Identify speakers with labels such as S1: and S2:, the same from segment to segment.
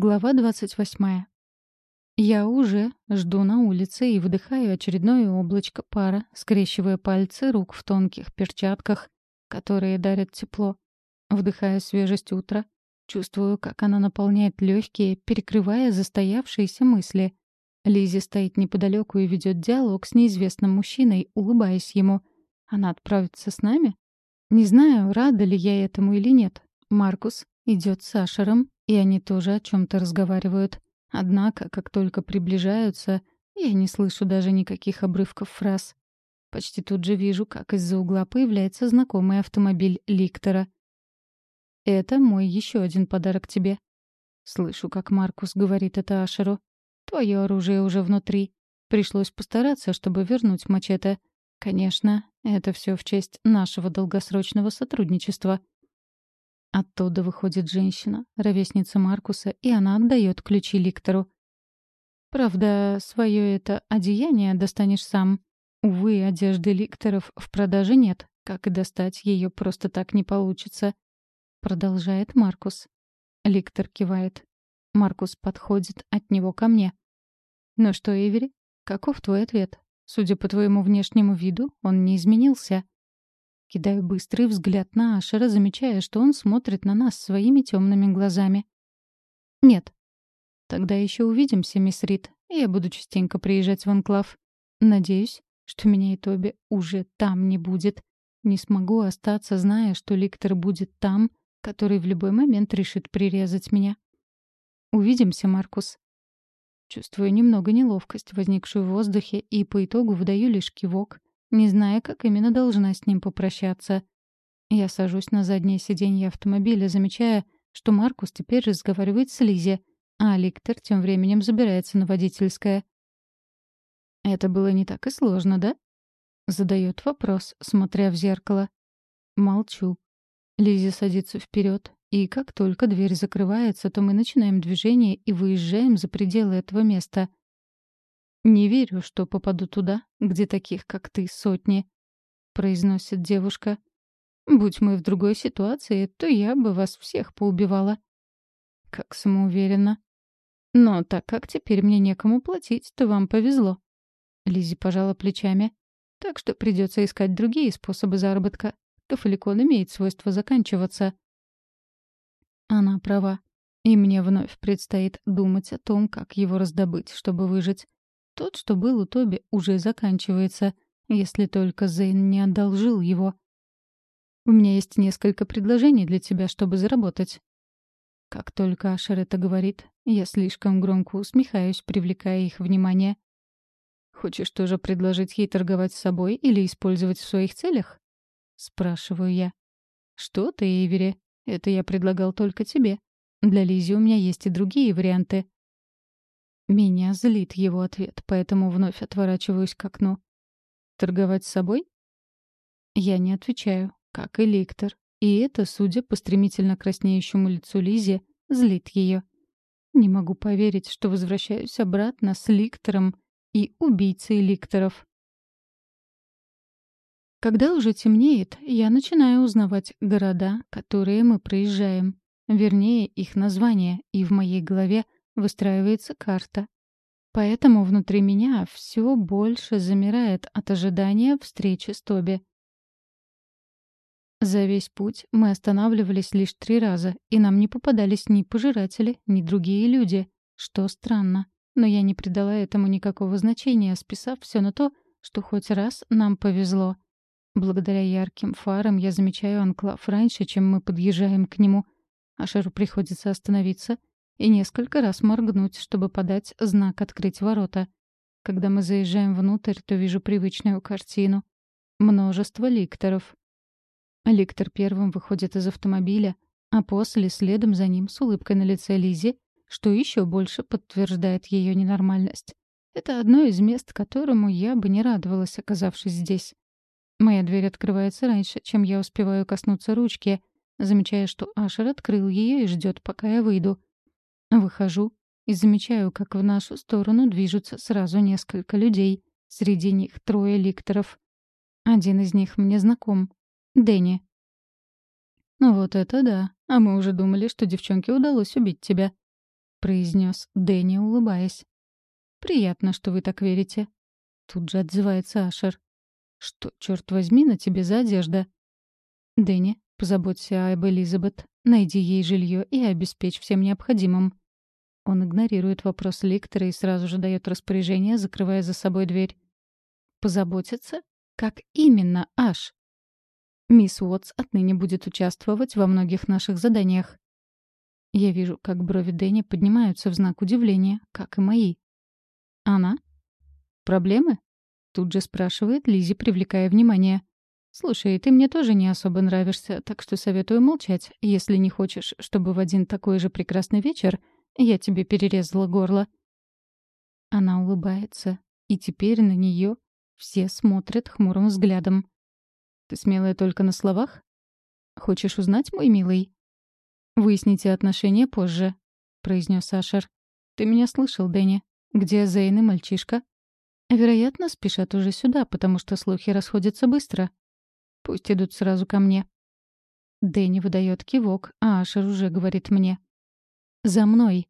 S1: Глава 28. Я уже жду на улице и выдыхаю очередное облачко пара, скрещивая пальцы рук в тонких перчатках, которые дарят тепло. Вдыхаю свежесть утра, чувствую, как она наполняет легкие, перекрывая застоявшиеся мысли. Лизи стоит неподалеку и ведет диалог с неизвестным мужчиной, улыбаясь ему. Она отправится с нами? Не знаю, рада ли я этому или нет. Маркус идет с Ашером, и они тоже о чем-то разговаривают. Однако, как только приближаются, я не слышу даже никаких обрывков фраз. Почти тут же вижу, как из-за угла появляется знакомый автомобиль Ликтора. «Это мой еще один подарок тебе». Слышу, как Маркус говорит это Ашеру. «Твое оружие уже внутри. Пришлось постараться, чтобы вернуть мачете. Конечно, это все в честь нашего долгосрочного сотрудничества». Оттуда выходит женщина, ровесница Маркуса, и она отдает ключи Ликтору. Правда, свое это одеяние достанешь сам. Увы, одежды Ликторов в продаже нет, как и достать ее просто так не получится. Продолжает Маркус. Ликтор кивает. Маркус подходит от него ко мне. «Ну что, Эвери, каков твой ответ? Судя по твоему внешнему виду, он не изменился». Кидаю быстрый взгляд на Ашера, замечая, что он смотрит на нас своими темными глазами. «Нет». «Тогда еще увидимся, мисс Рид. Я буду частенько приезжать в Анклав. Надеюсь, что меня и Тоби уже там не будет. Не смогу остаться, зная, что Ликтор будет там, который в любой момент решит прирезать меня. Увидимся, Маркус». Чувствую немного неловкость, возникшую в воздухе, и по итогу выдаю лишь кивок, не зная, как именно должна с ним попрощаться. Я сажусь на заднее сиденье автомобиля, замечая, что Маркус теперь разговаривает с Лизи, а Ликтор тем временем забирается на водительское. «Это было не так и сложно, да?» — задает вопрос, смотря в зеркало. Молчу. Лизи садится вперед, и как только дверь закрывается, то мы начинаем движение и выезжаем за пределы этого места. «Не верю, что попаду туда, где таких, как ты, сотни», — произносит девушка. «Будь мы в другой ситуации, то я бы вас всех поубивала». Как самоуверенно. «Но так как теперь мне некому платить, то вам повезло». Лизи пожала плечами. «Так что придется искать другие способы заработка. Кафаликон имеет свойство заканчиваться». Она права. И мне вновь предстоит думать о том, как его раздобыть, чтобы выжить. Тот, что был у Тоби, уже заканчивается, если только Зейн не одолжил его. «У меня есть несколько предложений для тебя, чтобы заработать». Как только Ашер это говорит, я слишком громко усмехаюсь, привлекая их внимание. «Хочешь тоже предложить ей торговать собой или использовать в своих целях?» — спрашиваю я. «Что ты, Эйвери? Это я предлагал только тебе. Для Лизи у меня есть и другие варианты. Меня злит его ответ, поэтому вновь отворачиваюсь к окну. «Торговать с собой?» Я не отвечаю, как и Ликтор. И это, судя по стремительно краснеющему лицу Лизи, злит ее. Не могу поверить, что возвращаюсь обратно с Ликтором и убийцей Ликторов. Когда уже темнеет, я начинаю узнавать города, которые мы проезжаем. Вернее, их названия, и в моей голове — выстраивается карта. Поэтому внутри меня все больше замирает от ожидания встречи с Тоби. За весь путь мы останавливались лишь три раза, и нам не попадались ни пожиратели, ни другие люди, что странно. Но я не придала этому никакого значения, списав все на то, что хоть раз нам повезло. Благодаря ярким фарам я замечаю анклав раньше, чем мы подъезжаем к нему. Ашеру приходится остановиться и несколько раз моргнуть, чтобы подать знак «Открыть ворота». Когда мы заезжаем внутрь, то вижу привычную картину. Множество ликторов. Ликтор первым выходит из автомобиля, а после следом за ним с улыбкой на лице Лизи, что еще больше подтверждает ее ненормальность. Это одно из мест, которому я бы не радовалась, оказавшись здесь. Моя дверь открывается раньше, чем я успеваю коснуться ручки, замечая, что Ашер открыл ее и ждет, пока я выйду. Выхожу и замечаю, как в нашу сторону движутся сразу несколько людей. Среди них трое ликторов. Один из них мне знаком. Дэнни. «Ну вот это да. А мы уже думали, что девчонке удалось убить тебя». — произнес Дэнни, улыбаясь. «Приятно, что вы так верите». Тут же отзывается Ашер. «Что, черт возьми, на тебе за одежда?» «Дэнни, позаботься об Элизабет. Найди ей жилье и обеспечь всем необходимым». Он игнорирует вопрос Ликтора и сразу же дает распоряжение, закрывая за собой дверь. «Позаботиться? Как именно, Аш?» «Мисс Уотс отныне будет участвовать во многих наших заданиях». Я вижу, как брови Дэнни поднимаются в знак удивления, как и мои. «Она?» «Проблемы?» Тут же спрашивает Лизи, привлекая внимание. «Слушай, ты мне тоже не особо нравишься, так что советую молчать, если не хочешь, чтобы в один такой же прекрасный вечер я тебе перерезала горло». Она улыбается, и теперь на нее все смотрят хмурым взглядом. «Ты смелая только на словах? Хочешь узнать, мой милый?» «Выясните отношения позже», — произнес Ашер. «Ты меня слышал, Дэнни? Где Зейн и мальчишка?» Вероятно, спешат уже сюда, потому что слухи расходятся быстро. Пусть идут сразу ко мне. Дэнни выдает кивок, а Ашер уже говорит мне. «За мной!»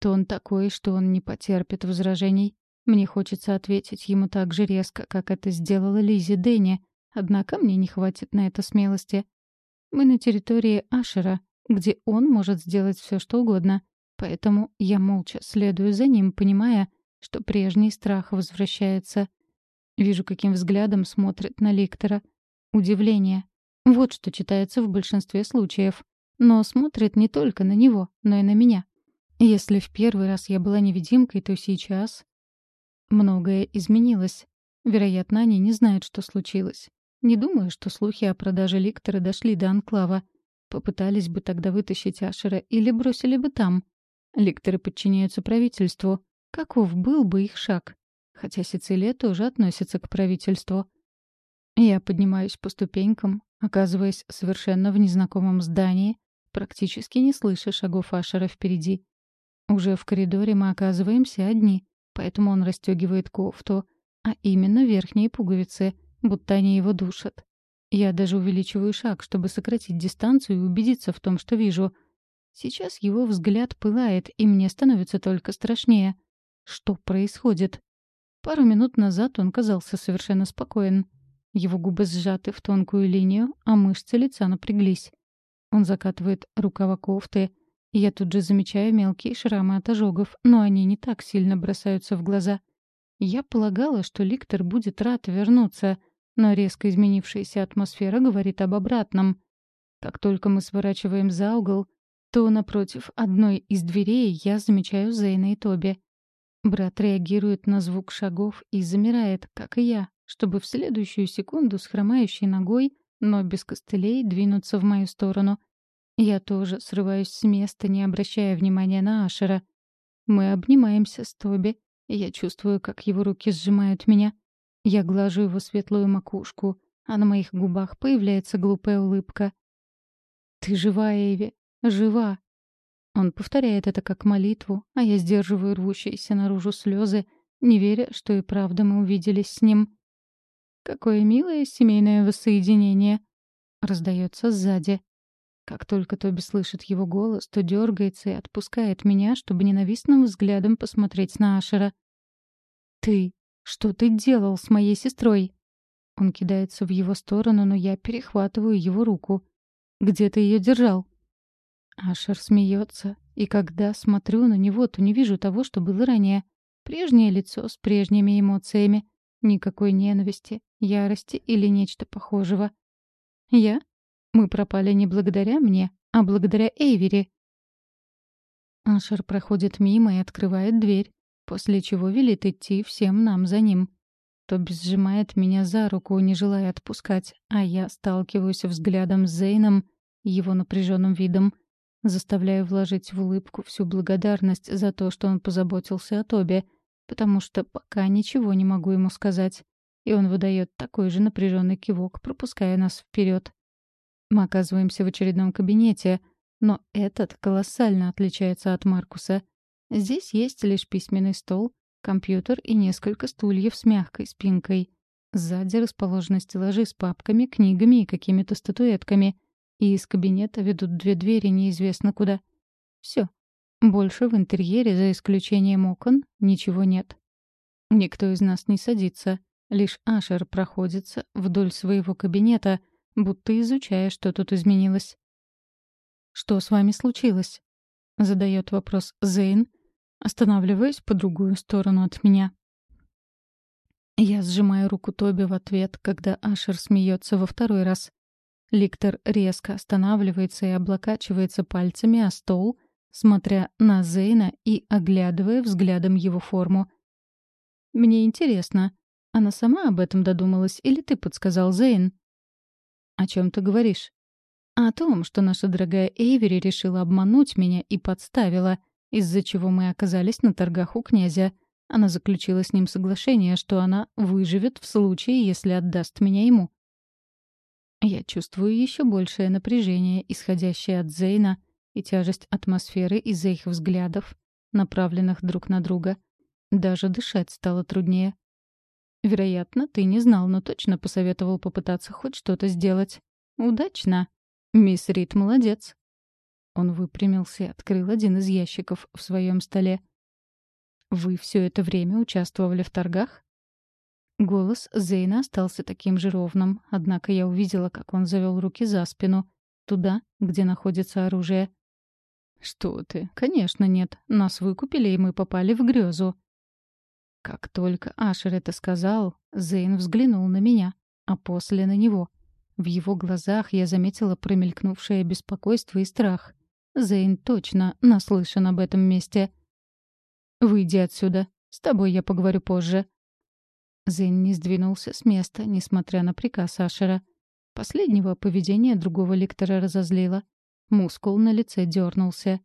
S1: Тон такой, что он не потерпит возражений. Мне хочется ответить ему так же резко, как это сделала Лизи Дэнни, однако мне не хватит на это смелости. Мы на территории Ашера, где он может сделать все, что угодно, поэтому я молча следую за ним, понимая, что прежний страх возвращается. Вижу, каким взглядом смотрит на Ликтора. Удивление. Вот что читается в большинстве случаев. Но смотрит не только на него, но и на меня. Если в первый раз я была невидимкой, то сейчас... Многое изменилось. Вероятно, они не знают, что случилось. Не думаю, что слухи о продаже Ликтора дошли до Анклава. Попытались бы тогда вытащить Ашера или бросили бы там. Ликторы подчиняются правительству. Каков был бы их шаг? Хотя Сицилия тоже относится к правительству. Я поднимаюсь по ступенькам, оказываясь совершенно в незнакомом здании, практически не слыша шагов Ашера впереди. Уже в коридоре мы оказываемся одни, поэтому он расстегивает кофту, а именно верхние пуговицы, будто они его душат. Я даже увеличиваю шаг, чтобы сократить дистанцию и убедиться в том, что вижу. Сейчас его взгляд пылает, и мне становится только страшнее. Что происходит? Пару минут назад он казался совершенно спокоен. Его губы сжаты в тонкую линию, а мышцы лица напряглись. Он закатывает рукава кофты. Я тут же замечаю мелкие шрамы от ожогов, но они не так сильно бросаются в глаза. Я полагала, что Ликтор будет рад вернуться, но резко изменившаяся атмосфера говорит об обратном. Как только мы сворачиваем за угол, то напротив одной из дверей я замечаю Зейна и Тоби. Брат реагирует на звук шагов и замирает, как и я, чтобы в следующую секунду с хромающей ногой, но без костылей, двинуться в мою сторону. Я тоже срываюсь с места, не обращая внимания на Ашера. Мы обнимаемся с Тоби, я чувствую, как его руки сжимают меня. Я глажу его светлую макушку, а на моих губах появляется глупая улыбка. «Ты жива, Эйви, жива!» Он повторяет это как молитву, а я сдерживаю рвущиеся наружу слезы, не веря, что и правда мы увиделись с ним. «Какое милое семейное воссоединение!» — раздается сзади. Как только Тоби слышит его голос, то дергается и отпускает меня, чтобы ненавистным взглядом посмотреть на Ашера. «Ты! Что ты делал с моей сестрой?» Он кидается в его сторону, но я перехватываю его руку. «Где ты ее держал?» Ашер смеется, и когда смотрю на него, то не вижу того, что было ранее. Прежнее лицо с прежними эмоциями. Никакой ненависти, ярости или нечто похожего. Я? Мы пропали не благодаря мне, а благодаря Эйвери. Ашер проходит мимо и открывает дверь, после чего велит идти всем нам за ним. Тоби сжимает меня за руку, не желая отпускать, а я сталкиваюсь взглядом с Зейном, его напряженным видом — Заставляю вложить в улыбку всю благодарность за то, что он позаботился о Тобе, потому что пока ничего не могу ему сказать. И он выдает такой же напряженный кивок, пропуская нас вперед. Мы оказываемся в очередном кабинете, но этот колоссально отличается от Маркуса. Здесь есть лишь письменный стол, компьютер и несколько стульев с мягкой спинкой. Сзади расположены стеллажи с папками, книгами и какими-то статуэтками — и из кабинета ведут две двери неизвестно куда. Все. Больше в интерьере, за исключением окон, ничего нет. Никто из нас не садится. Лишь Ашер проходится вдоль своего кабинета, будто изучая, что тут изменилось. «Что с вами случилось?» — задает вопрос Зейн, останавливаясь по другую сторону от меня. Я сжимаю руку Тоби в ответ, когда Ашер смеется во второй раз. Ликтор резко останавливается и облокачивается пальцами о стол, смотря на Зейна и оглядывая взглядом его форму. «Мне интересно, она сама об этом додумалась или ты подсказал Зейн?» «О чем ты говоришь?» «О том, что наша дорогая Эйвери решила обмануть меня и подставила, из-за чего мы оказались на торгах у князя. Она заключила с ним соглашение, что она выживет в случае, если отдаст меня ему». Я чувствую еще большее напряжение, исходящее от Зейна, и тяжесть атмосферы из-за их взглядов, направленных друг на друга. Даже дышать стало труднее. Вероятно, ты не знал, но точно посоветовал попытаться хоть что-то сделать. Удачно. Мисс Рид молодец. Он выпрямился и открыл один из ящиков в своем столе. «Вы все это время участвовали в торгах?» Голос Зейна остался таким же ровным, однако я увидела, как он завел руки за спину, туда, где находится оружие. «Что ты? Конечно нет. Нас выкупили, и мы попали в грезу». Как только Ашер это сказал, Зейн взглянул на меня, а после на него. В его глазах я заметила промелькнувшее беспокойство и страх. Зейн точно наслышан об этом месте. «Выйди отсюда. С тобой я поговорю позже». Зейн не сдвинулся с места, несмотря на приказ Ашера. Последнего поведения другого лектора разозлило. Мускул на лице дернулся.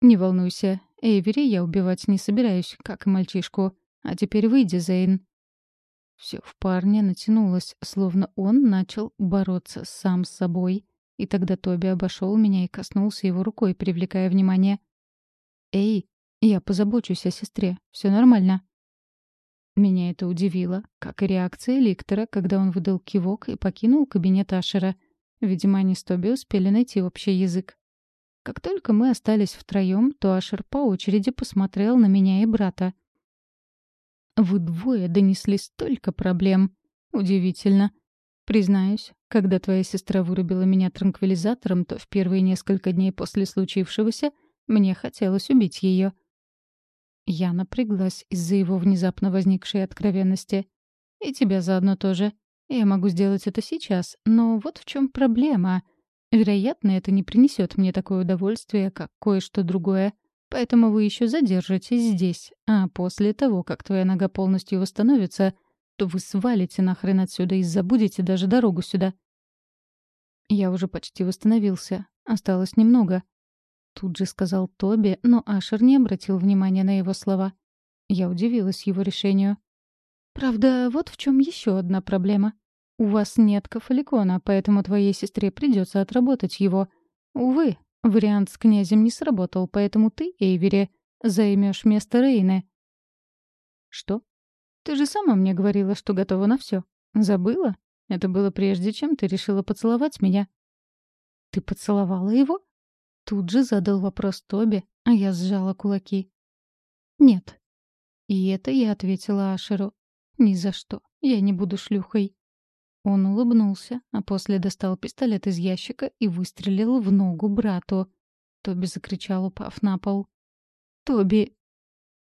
S1: «Не волнуйся, Эйвери я убивать не собираюсь, как и мальчишку. А теперь выйди, Зейн». Все в парне натянулось, словно он начал бороться сам с собой. И тогда Тоби обошел меня и коснулся его рукой, привлекая внимание. «Эй, я позабочусь о сестре. Все нормально». Меня это удивило, как и реакция Ликтора, когда он выдал кивок и покинул кабинет Ашера — Видимо, они с Тоби успели найти общий язык. Как только мы остались втроем, то Ашер по очереди посмотрел на меня и брата. «Вы двое донесли столько проблем. Удивительно. Признаюсь, когда твоя сестра вырубила меня транквилизатором, то в первые несколько дней после случившегося мне хотелось убить ее. Я напряглась из-за его внезапно возникшей откровенности. И тебя заодно тоже. Я могу сделать это сейчас, но вот в чем проблема. Вероятно, это не принесет мне такое удовольствие, как кое-что другое. Поэтому вы еще задержитесь здесь, а после того, как твоя нога полностью восстановится, то вы свалите нахрен отсюда и забудете даже дорогу сюда. Я уже почти восстановился. Осталось немного. Тут же сказал Тоби, но Ашер не обратил внимания на его слова. Я удивилась его решению. Правда, вот в чем еще одна проблема. У вас нет кафаликона, поэтому твоей сестре придется отработать его. Увы, вариант с князем не сработал, поэтому ты, Эйвери, займешь место Рейны. Что? Ты же сама мне говорила, что готова на все. Забыла? Это было прежде, чем ты решила поцеловать меня. Ты поцеловала его? Тут же задал вопрос Тоби, а я сжала кулаки. Нет. И это я ответила Ашеру. «Ни за что. Я не буду шлюхой». Он улыбнулся, а после достал пистолет из ящика и выстрелил в ногу брату. Тоби закричал, упав на пол. «Тоби!»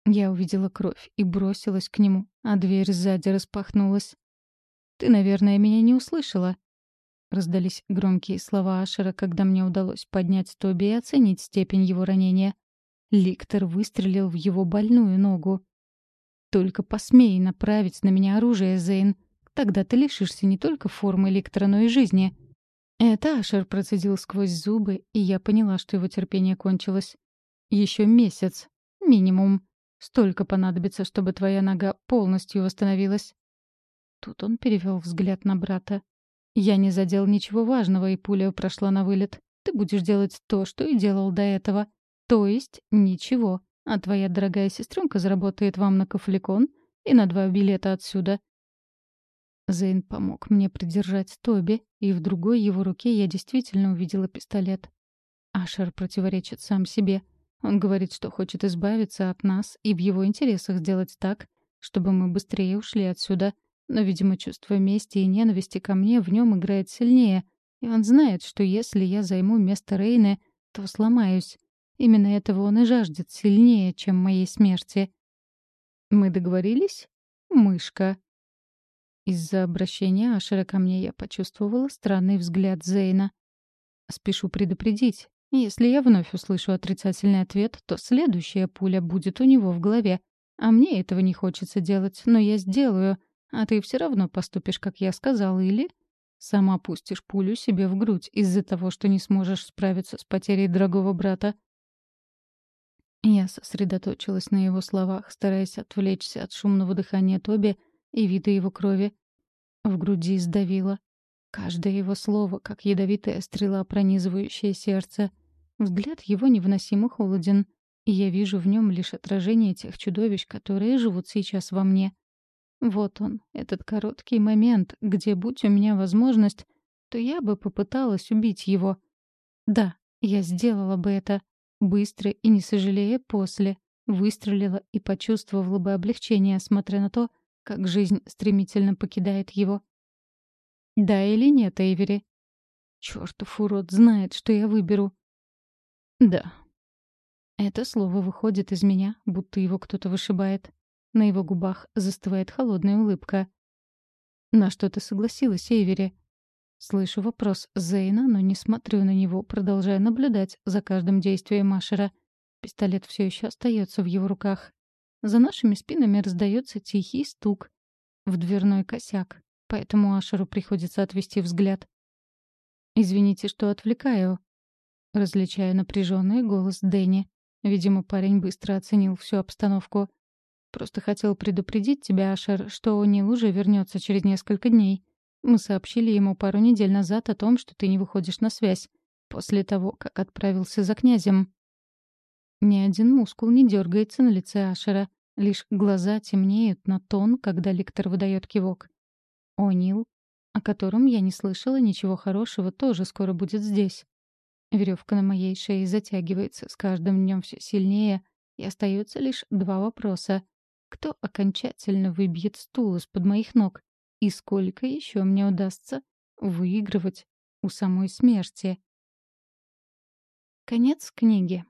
S1: Я увидела кровь и бросилась к нему, а дверь сзади распахнулась. «Ты, наверное, меня не услышала?» Раздались громкие слова Ашера, когда мне удалось поднять Тоби и оценить степень его ранения. Ликтор выстрелил в его больную ногу. Только посмей направить на меня оружие, Зейн. Тогда ты лишишься не только формы Ликтора, но и жизни. Это Ашер процедил сквозь зубы, и я поняла, что его терпение кончилось. Еще месяц. Минимум. Столько понадобится, чтобы твоя нога полностью восстановилась. Тут он перевел взгляд на брата. Я не задел ничего важного, и пуля прошла на вылет. Ты будешь делать то, что и делал до этого. То есть ничего а твоя дорогая сестренка заработает вам на кафликон и на два билета отсюда». Зейн помог мне придержать Тоби, и в другой его руке я действительно увидела пистолет. Ашер противоречит сам себе. Он говорит, что хочет избавиться от нас и в его интересах сделать так, чтобы мы быстрее ушли отсюда. Но, видимо, чувство мести и ненависти ко мне в нем играет сильнее. И он знает, что если я займу место Рейны, то сломаюсь. Именно этого он и жаждет сильнее, чем моей смерти. «Мы договорились, мышка?» Из-за обращения Ашера ко мне я почувствовала странный взгляд Зейна. Спешу предупредить. Если я вновь услышу отрицательный ответ, то следующая пуля будет у него в голове. А мне этого не хочется делать, но я сделаю. А ты все равно поступишь, как я сказала, или... Сама пустишь пулю себе в грудь из-за того, что не сможешь справиться с потерей дорогого брата. Я сосредоточилась на его словах, стараясь отвлечься от шумного дыхания Тоби и вида его крови. В груди сдавило. Каждое его слово, как ядовитая стрела, пронизывающая сердце. Взгляд его невыносимо холоден, и я вижу в нем лишь отражение тех чудовищ, которые живут сейчас во мне. Вот он, этот короткий момент, где, будь у меня возможность, то я бы попыталась убить его. Да, я сделала бы это. Быстро и не сожалея после. Выстрелила и почувствовала бы облегчение, смотря на то, как жизнь стремительно покидает его. Да или нет, Эйвери? Чёртов урод знает, что я выберу. Да. Это слово выходит из меня, будто его кто-то вышибает. На его губах застывает холодная улыбка. На что ты согласилась, Эйвери? Слышу вопрос Зейна, но не смотрю на него, продолжая наблюдать за каждым действием Машера. Пистолет все еще остается в его руках. За нашими спинами раздается тихий стук в дверной косяк, поэтому Ашеру приходится отвести взгляд. «Извините, что отвлекаю», — различаю напряженный голос Дэнни. Видимо, парень быстро оценил всю обстановку. «Просто хотел предупредить тебя, Ашер, что Нил уже вернется через несколько дней. Мы сообщили ему пару недель назад о том, что ты не выходишь на связь, после того, как отправился за князем». Ни один мускул не дергается на лице Ашера. Лишь глаза темнеют на тон, когда ликтор выдает кивок. О'Нил, о котором я не слышала ничего хорошего, тоже скоро будет здесь. Веревка на моей шее затягивается с каждым днем все сильнее, и остается лишь два вопроса. Кто окончательно выбьет стул из-под моих ног? И сколько еще мне удастся выигрывать у самой смерти? Конец книги.